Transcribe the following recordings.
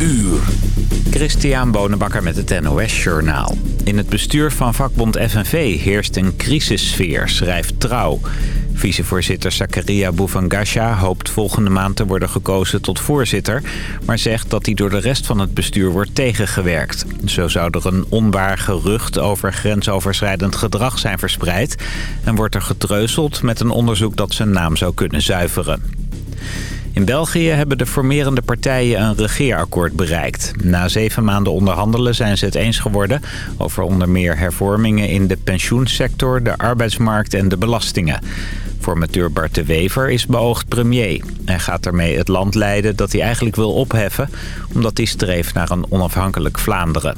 uur. Christian Bonenbakker met het NOS Journaal. In het bestuur van vakbond FNV heerst een crisissfeer, schrijft Trouw. Vicevoorzitter Zakaria Bouvangasha hoopt volgende maand te worden gekozen tot voorzitter... maar zegt dat hij door de rest van het bestuur wordt tegengewerkt. Zo zou er een onwaar gerucht over grensoverschrijdend gedrag zijn verspreid... en wordt er getreuzeld met een onderzoek dat zijn naam zou kunnen zuiveren. In België hebben de formerende partijen een regeerakkoord bereikt. Na zeven maanden onderhandelen zijn ze het eens geworden... over onder meer hervormingen in de pensioensector, de arbeidsmarkt en de belastingen. Formateur Bart de Wever is beoogd premier. Hij gaat ermee het land leiden dat hij eigenlijk wil opheffen... omdat hij streeft naar een onafhankelijk Vlaanderen.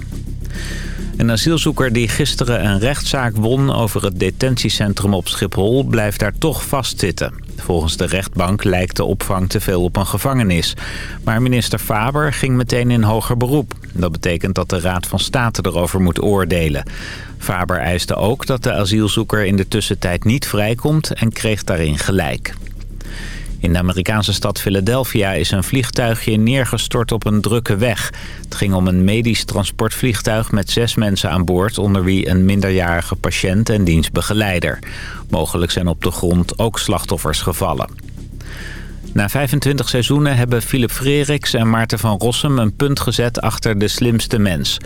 Een asielzoeker die gisteren een rechtszaak won over het detentiecentrum op Schiphol blijft daar toch vastzitten. Volgens de rechtbank lijkt de opvang te veel op een gevangenis. Maar minister Faber ging meteen in hoger beroep. Dat betekent dat de Raad van State erover moet oordelen. Faber eiste ook dat de asielzoeker in de tussentijd niet vrijkomt en kreeg daarin gelijk. In de Amerikaanse stad Philadelphia is een vliegtuigje neergestort op een drukke weg. Het ging om een medisch transportvliegtuig met zes mensen aan boord... onder wie een minderjarige patiënt en dienstbegeleider. Mogelijk zijn op de grond ook slachtoffers gevallen. Na 25 seizoenen hebben Philip Freriks en Maarten van Rossum een punt gezet achter de slimste mens.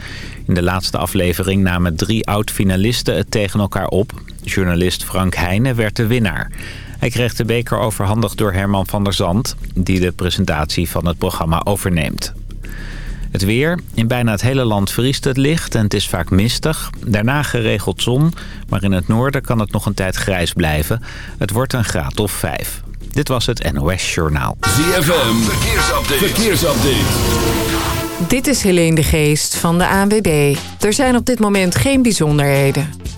In de laatste aflevering namen drie oud-finalisten het tegen elkaar op. Journalist Frank Heijnen werd de winnaar. Hij kreeg de beker overhandigd door Herman van der Zand... die de presentatie van het programma overneemt. Het weer. In bijna het hele land vriest het licht en het is vaak mistig. Daarna geregeld zon, maar in het noorden kan het nog een tijd grijs blijven. Het wordt een graad of vijf. Dit was het NOS Journaal. ZFM, verkeersupdate. verkeersupdate. Dit is Helene de Geest van de ANWB. Er zijn op dit moment geen bijzonderheden.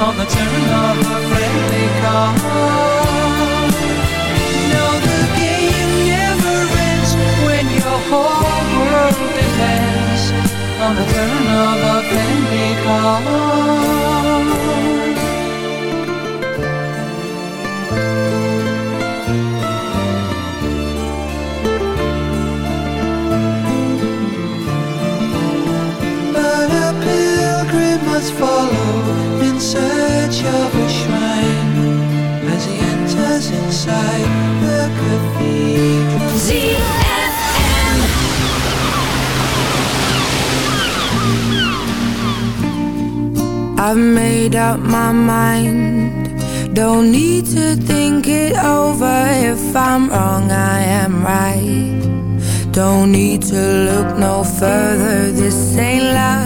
on the turn of a friendly. No, the game never ends when your whole world depends on the turn of a friendly follow search of a shrine as he enters inside the cathedral. ZFM. I've made up my mind. Don't need to think it over. If I'm wrong, I am right. Don't need to look no further. This ain't love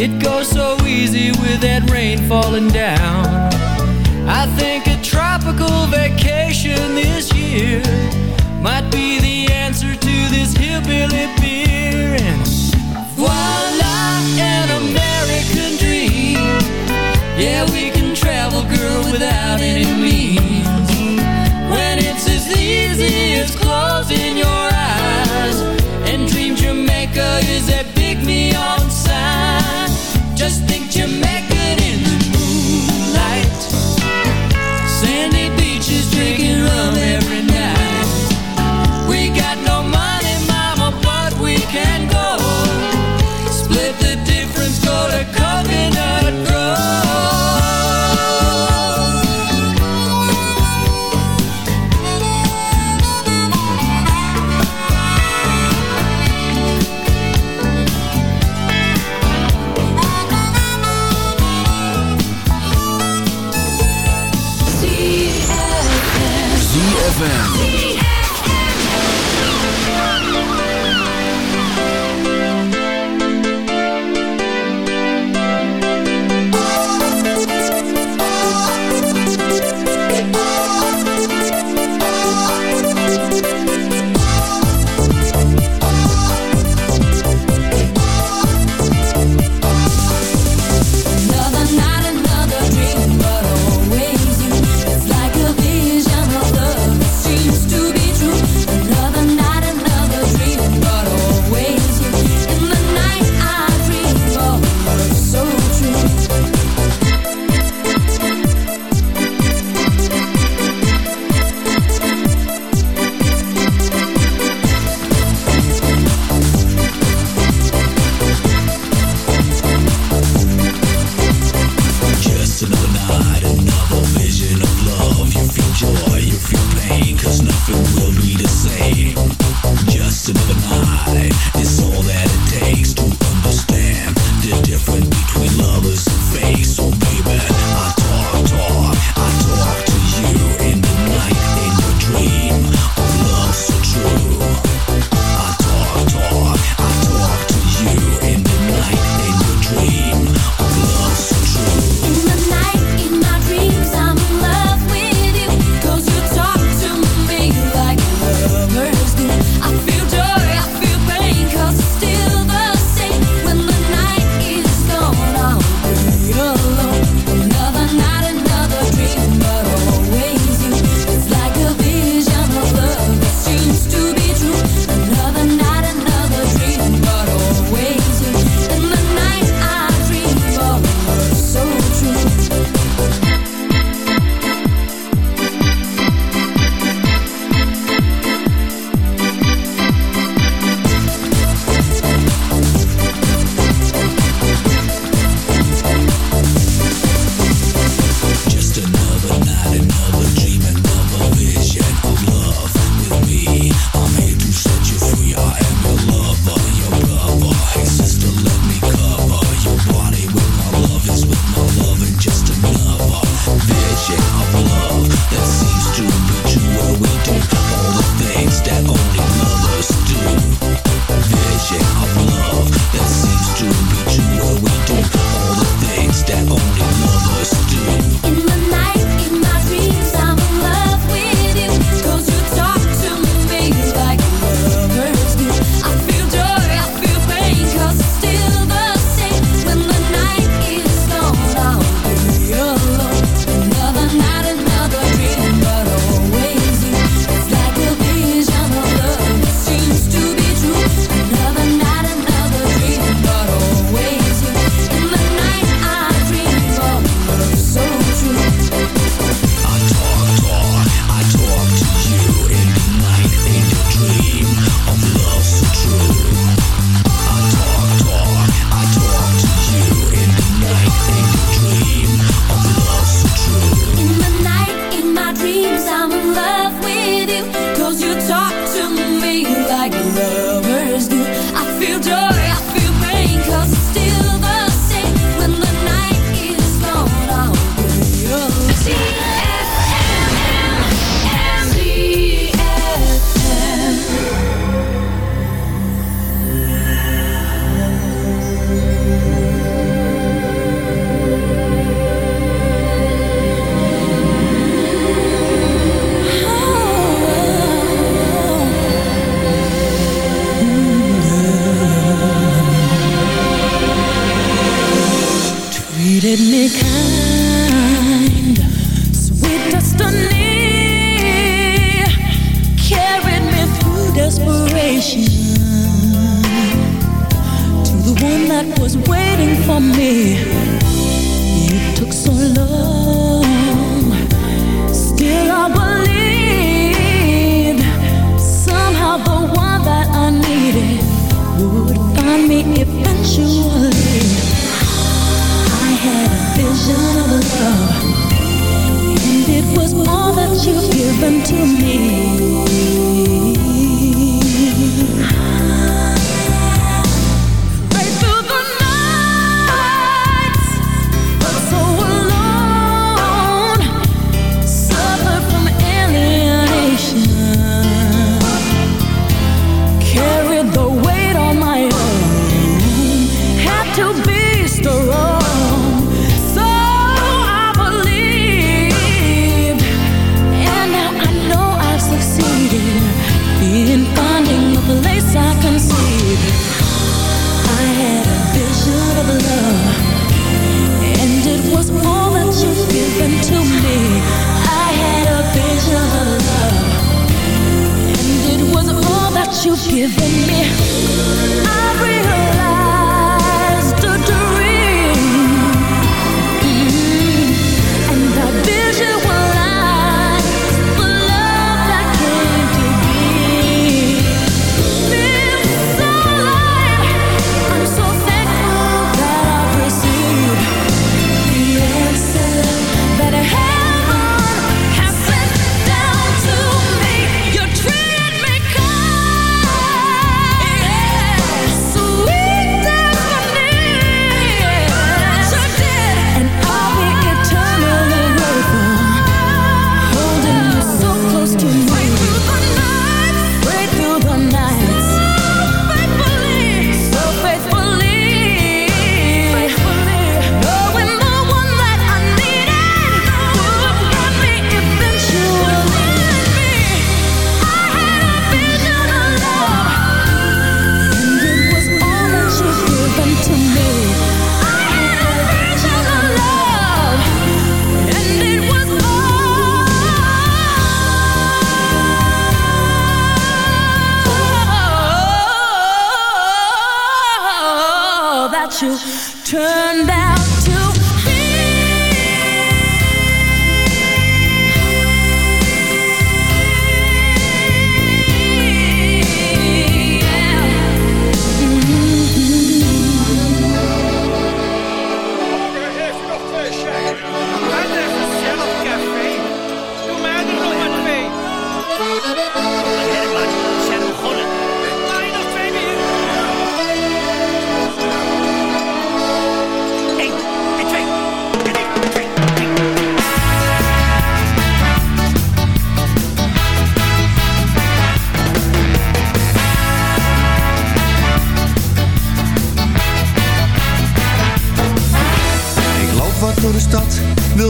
It goes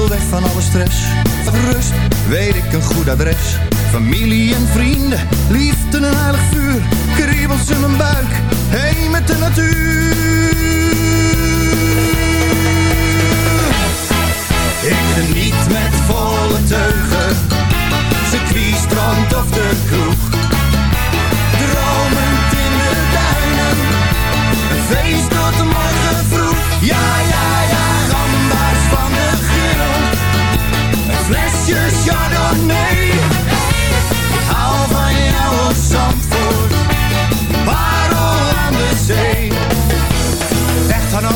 weg van alle stress. Rust, weet ik een goed adres. Familie en vrienden, liefde en heilig vuur. Kriebels in mijn buik, heen met de natuur. Ik geniet met volle teugen, circuit, strand of de kroeg. Dromend in de duinen, een feest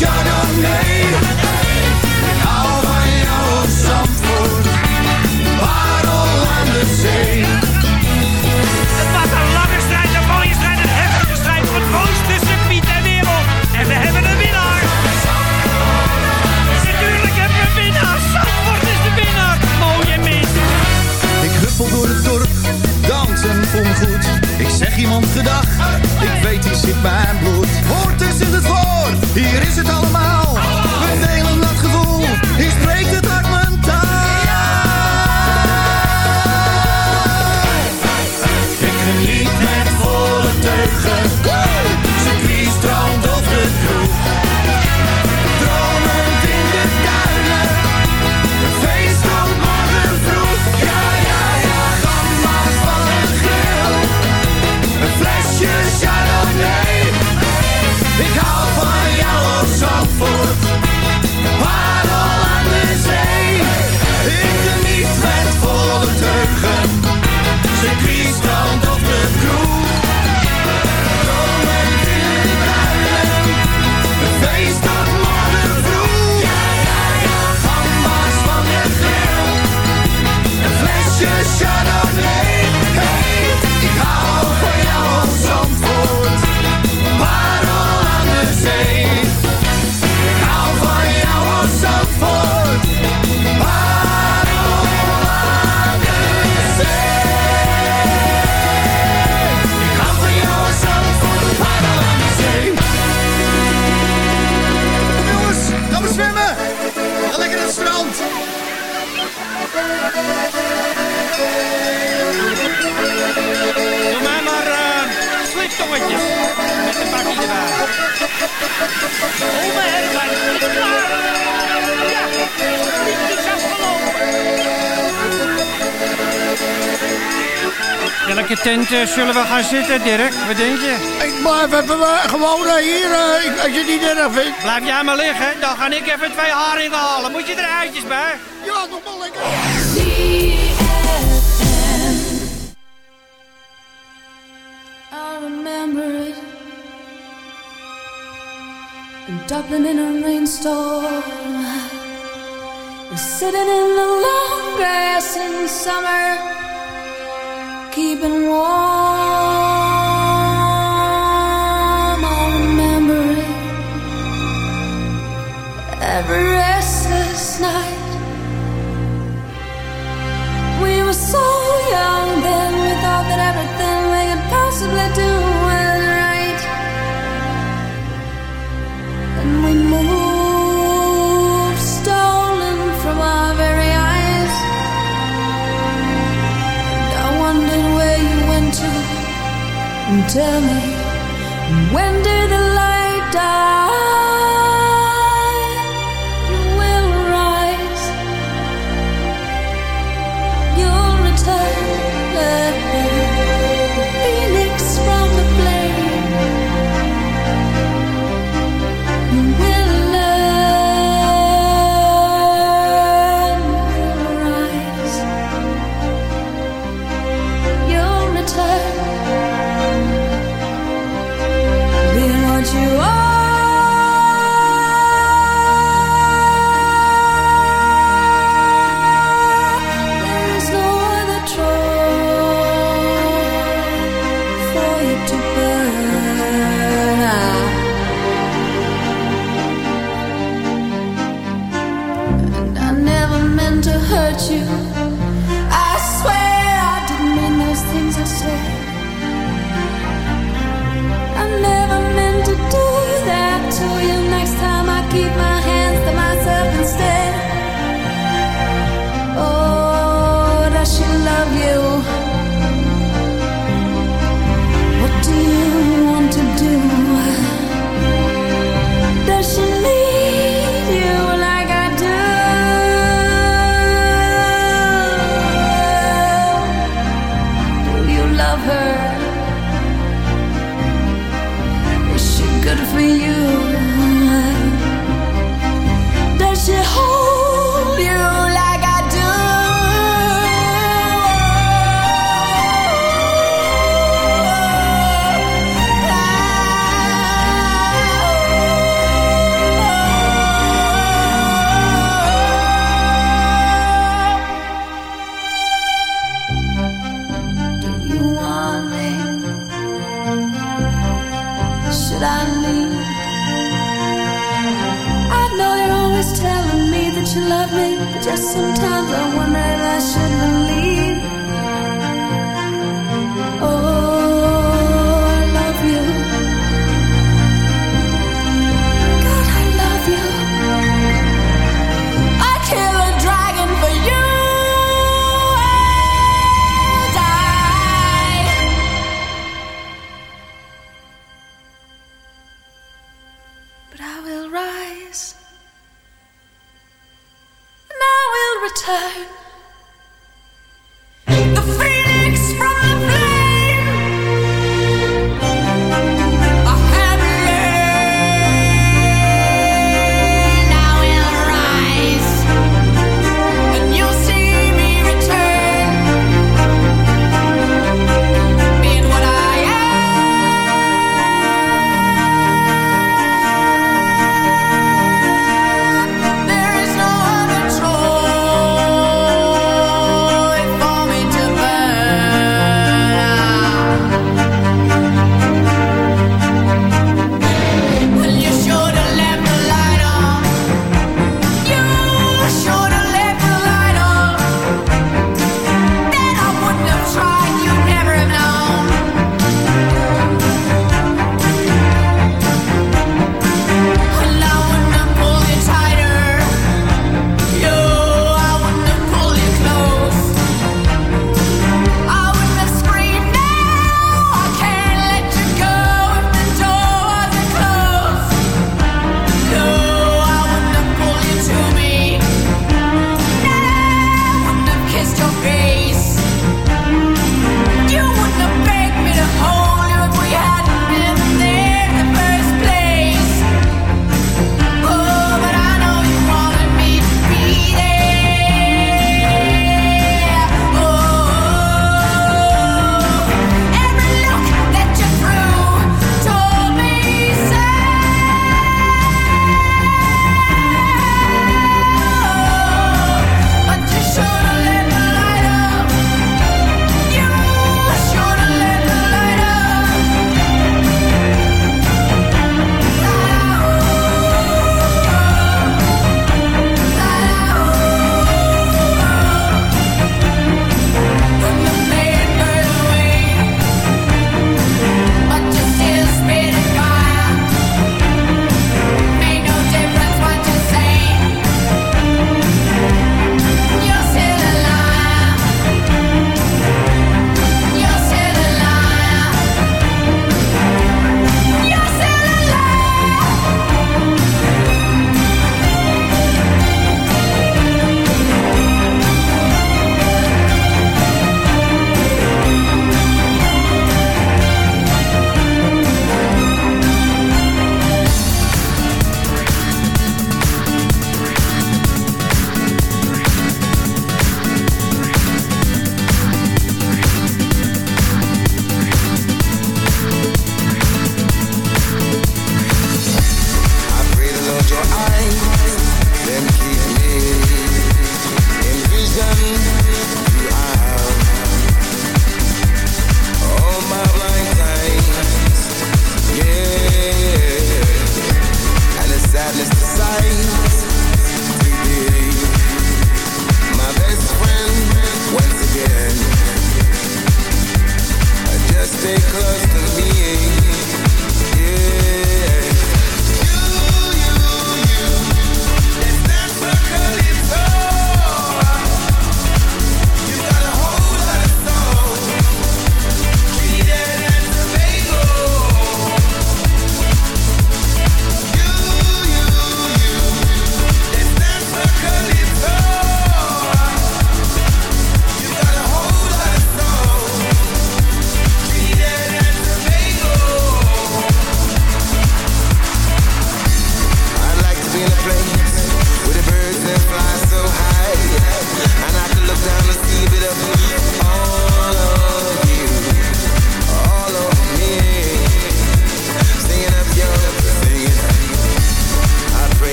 Ik hou van jou aan de zee. Het was een lange strijd, een mooie strijd, een heftige strijd. Van Koos tussen Piet en Wereld. En we hebben een winnaar. Natuurlijk hebben we een winnaar. Zandvoort is de winnaar. Mooie min. Ik huppel door het dorp, dans en goed. Ik zeg iemand gedag, ik weet die zit bij mijn bloed. Hoort is in het volk hier is het allemaal. We delen dat gevoel. Hier spreekt het hart. moment zullen we gaan zitten, Dirk? Wat denk je? Ik maar even uh, gewoon eh, hier, eh, als je het niet erg vindt. Blijf jij maar liggen, dan ga ik even twee haringen halen. Moet je er eitjes bij? Ja, nog maar lekker. I remember. In Dublin in a rainstorm. Sitting in the long grass in summer. keeping warm. I remember it every. tell me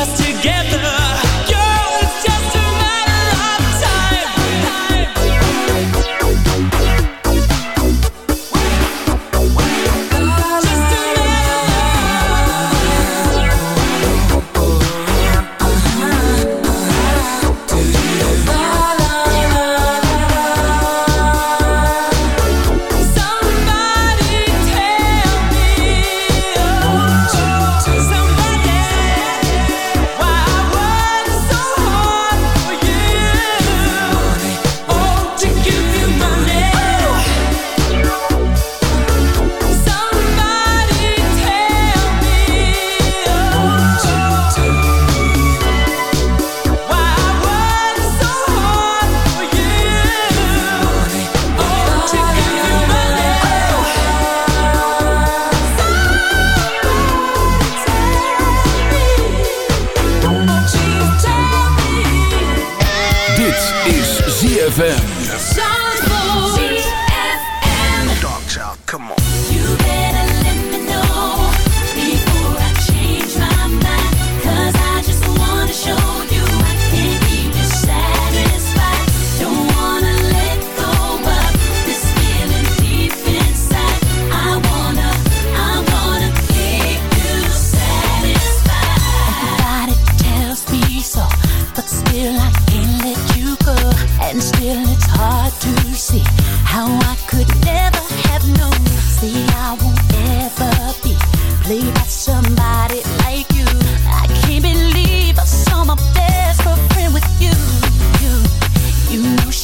us together.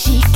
chic.